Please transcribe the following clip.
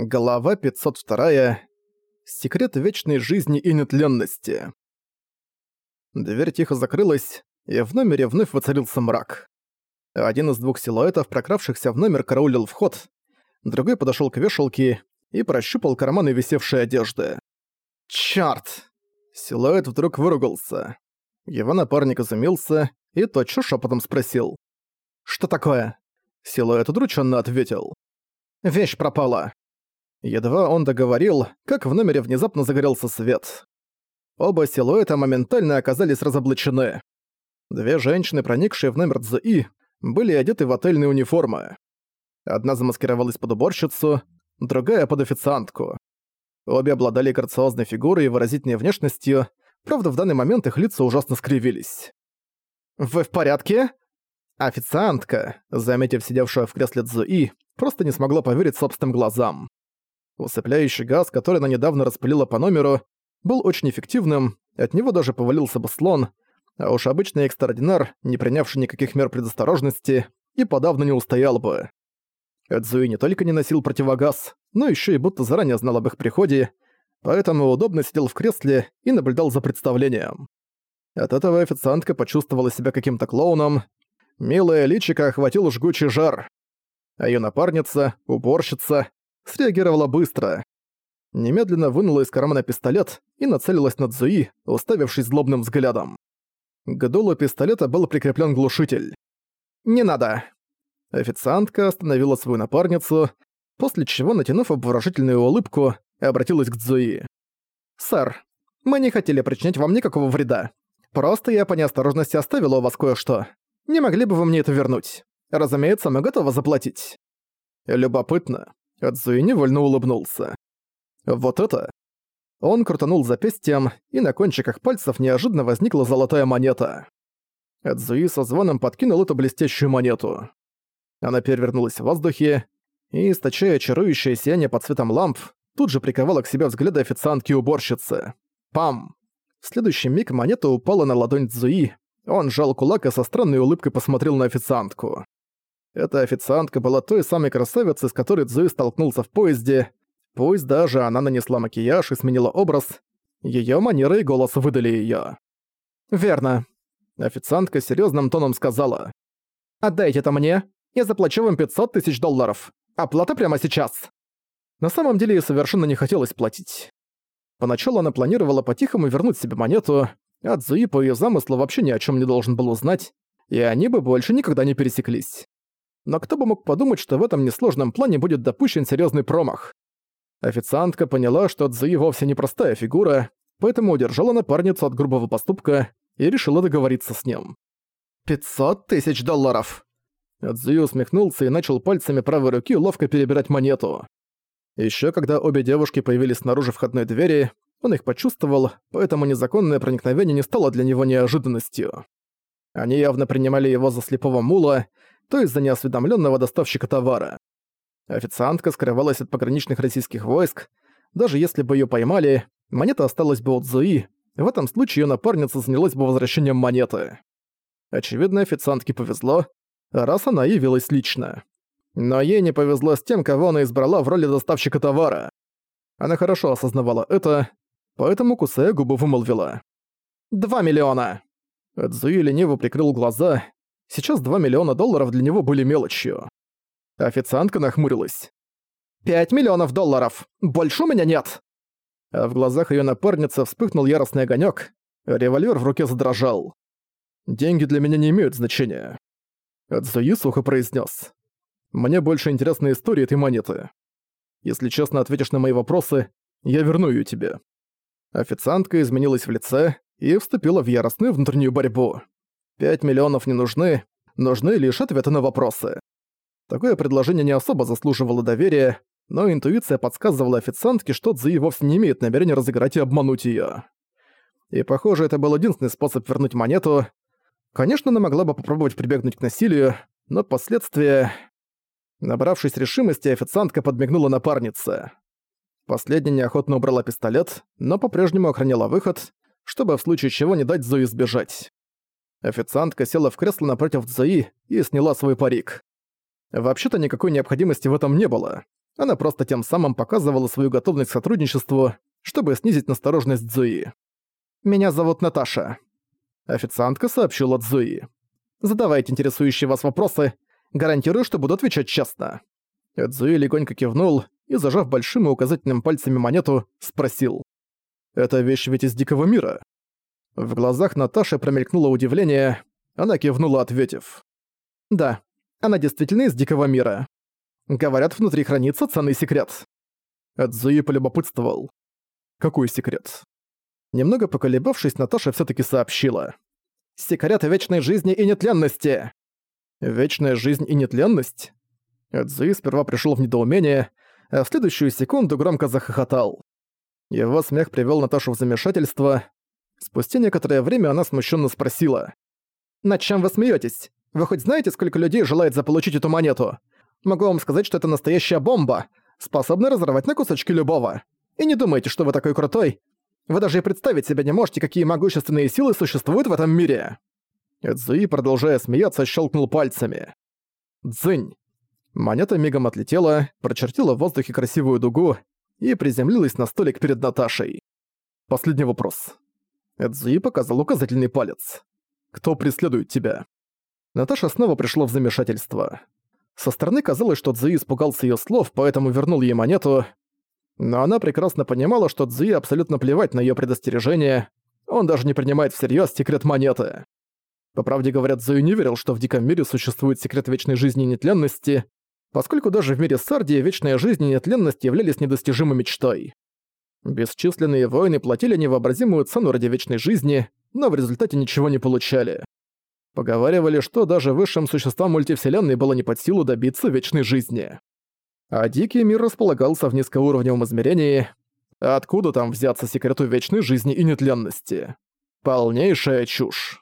Глава 502. Секрет вечной жизни и нетленности. Дверь тихо закрылась, и в номере вновь воцарился мрак. Один из двух силуэтов, прокравшихся в номер, караулил вход, другой подошёл к вешалке и прощупал карманы висевшей одежды. «Чёрт!» Силуэт вдруг выругался. Его напарник изумился и тотчас шепотом спросил. «Что такое?» Силуэт удрученно ответил. «Вещь пропала». Едва он договорил, как в номере внезапно загорелся свет. Оба силуэта моментально оказались разоблачены. Две женщины, проникшие в номер Цзуи, были одеты в отельные униформы. Одна замаскировалась под уборщицу, другая — под официантку. Обе обладали грациозной фигурой и выразительной внешностью, правда, в данный момент их лица ужасно скривились. «Вы в порядке?» Официантка, заметив сидевшую в кресле Цзуи, просто не смогла поверить собственным глазам. Усыпляющий газ, который она недавно распылила по номеру, был очень эффективным, от него даже повалился бы слон, а уж обычный экстраординар, не принявший никаких мер предосторожности, и подавно не устоял бы. Эдзуи не только не носил противогаз, но еще и будто заранее знал об их приходе, поэтому удобно сидел в кресле и наблюдал за представлением. От этого официантка почувствовала себя каким-то клоуном. Милая личико охватил жгучий жар. А её напарница, уборщица, среагировала быстро. Немедленно вынула из кармана пистолет и нацелилась на Цзуи, уставившись злобным взглядом. К дулу пистолета был прикреплен глушитель. «Не надо!» Официантка остановила свою напарницу, после чего, натянув обворожительную улыбку, обратилась к Цзуи. «Сэр, мы не хотели причинять вам никакого вреда. Просто я по неосторожности оставила у вас кое-что. Не могли бы вы мне это вернуть? Разумеется, мы готовы заплатить». Любопытно. Адзуи невольно улыбнулся. «Вот это?» Он крутанул запястьем, и на кончиках пальцев неожиданно возникла золотая монета. Адзуи со звоном подкинул эту блестящую монету. Она перевернулась в воздухе, и, источая чарующее сияние под цветом ламп, тут же приковала к себе взгляды официантки-уборщицы. Пам! В следующий миг монета упала на ладонь Цзуи, он сжал кулак и со странной улыбкой посмотрел на официантку. Эта официантка была той самой красавицей, с которой Цзуи столкнулся в поезде. Пусть даже она нанесла макияж и сменила образ, её манеры и голос выдали её. «Верно». Официантка серьёзным тоном сказала. «Отдайте это мне, я заплачу вам 500 тысяч долларов. Оплата прямо сейчас». На самом деле ей совершенно не хотелось платить. Поначалу она планировала по-тихому вернуть себе монету, а Цзуи по её замыслу вообще ни о чём не должен был узнать, и они бы больше никогда не пересеклись но кто бы мог подумать, что в этом несложном плане будет допущен серьезный промах. Официантка поняла, что Цзуи вовсе не простая фигура, поэтому удержала напарницу от грубого поступка и решила договориться с ним. «Пятьсот тысяч долларов!» Цзуи усмехнулся и начал пальцами правой руки ловко перебирать монету. Еще когда обе девушки появились снаружи входной двери, он их почувствовал, поэтому незаконное проникновение не стало для него неожиданностью. Они явно принимали его за слепого мула, то есть за неосведомленного доставщика товара. Официантка скрывалась от пограничных российских войск. Даже если бы ее поймали, монета осталась бы у Цзуи, в этом случае ее напарница занялась бы возвращением монеты. Очевидно, официантке повезло, раз она явилась лично. Но ей не повезло с тем, кого она избрала в роли доставщика товара. Она хорошо осознавала это, поэтому, кусая губы, вымолвила. «Два миллиона!» Цзуи лениво прикрыл глаза, Сейчас 2 миллиона долларов для него были мелочью. Официантка нахмурилась. «Пять миллионов долларов! Больше у меня нет!» А в глазах её напарницы вспыхнул яростный огонёк, револьвер в руке задрожал. «Деньги для меня не имеют значения». Цзуи сухо произнес. «Мне больше интересны истории этой монеты. Если честно ответишь на мои вопросы, я верну её тебе». Официантка изменилась в лице и вступила в яростную внутреннюю борьбу. Пять миллионов не нужны, нужны лишь ответы на вопросы. Такое предложение не особо заслуживало доверия, но интуиция подсказывала официантке, что Цзуи вовсе не имеет намерения разыграть и обмануть её. И похоже, это был единственный способ вернуть монету. Конечно, она могла бы попробовать прибегнуть к насилию, но последствия... Набравшись решимости, официантка подмигнула напарнице. Последняя неохотно убрала пистолет, но по-прежнему охраняла выход, чтобы в случае чего не дать Зои сбежать. Официантка села в кресло напротив Цзуи и сняла свой парик. Вообще-то никакой необходимости в этом не было. Она просто тем самым показывала свою готовность к сотрудничеству, чтобы снизить настороженность Цзуи. «Меня зовут Наташа», — официантка сообщила Цзуи. «Задавайте интересующие вас вопросы. Гарантирую, что буду отвечать честно». Цзуи легонько кивнул и, зажав большим и указательным пальцами монету, спросил. «Это вещь ведь из дикого мира?» В глазах Наташи промелькнуло удивление, она кивнула, ответив. «Да, она действительно из дикого мира. Говорят, внутри хранится ценный секрет. Эдзуи полюбопытствовал. Какой секрет? Немного поколебавшись, Наташа все таки сообщила. Секрет вечной жизни и нетленности. Вечная жизнь и нетленность? Эдзуи сперва пришел в недоумение, а в следующую секунду громко захохотал. Его смех привел Наташу в замешательство. Спустя некоторое время она смущенно спросила. «Над чем вы смеетесь? Вы хоть знаете, сколько людей желает заполучить эту монету? Могу вам сказать, что это настоящая бомба, способная разорвать на кусочки любого. И не думайте, что вы такой крутой. Вы даже и представить себе не можете, какие могущественные силы существуют в этом мире». Эдзуи, продолжая смеяться, щелкнул пальцами. Дзынь. Монета мигом отлетела, прочертила в воздухе красивую дугу и приземлилась на столик перед Наташей. Последний вопрос. Эдзуи показал указательный палец. «Кто преследует тебя?» Наташа снова пришла в замешательство. Со стороны казалось, что Цзуи испугался её слов, поэтому вернул ей монету. Но она прекрасно понимала, что Цзуи абсолютно плевать на её предостережение, он даже не принимает всерьёз секрет монеты. По правде говоря, Цзуи не верил, что в диком мире существует секрет вечной жизни и нетленности, поскольку даже в мире Сардии вечная жизнь и нетленность являлись недостижимой мечтой. Бесчисленные воины платили невообразимую цену ради вечной жизни, но в результате ничего не получали. Поговаривали, что даже высшим существам мультивселенной было не под силу добиться вечной жизни. А Дикий мир располагался в низкоуровневом измерении. Откуда там взяться секрету вечной жизни и нетленности? Полнейшая чушь.